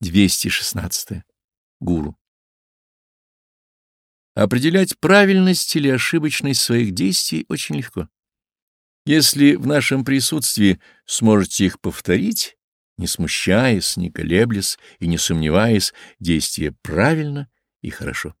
216. Гуру. Определять правильность или ошибочность своих действий очень легко. Если в нашем присутствии сможете их повторить, не смущаясь, не колеблясь и не сомневаясь, действие правильно и хорошо.